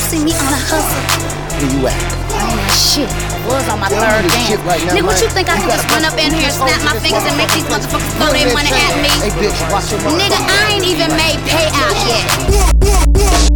see me on a hustle? Where you at? Man, shit. Was on my yeah, third game. right now, Nigga, what you think I can just run up in here snap my fingers and make these motherfuckers throw their money at me? Hey, bitch, watch your. Nigga, I ain't even made payout yet.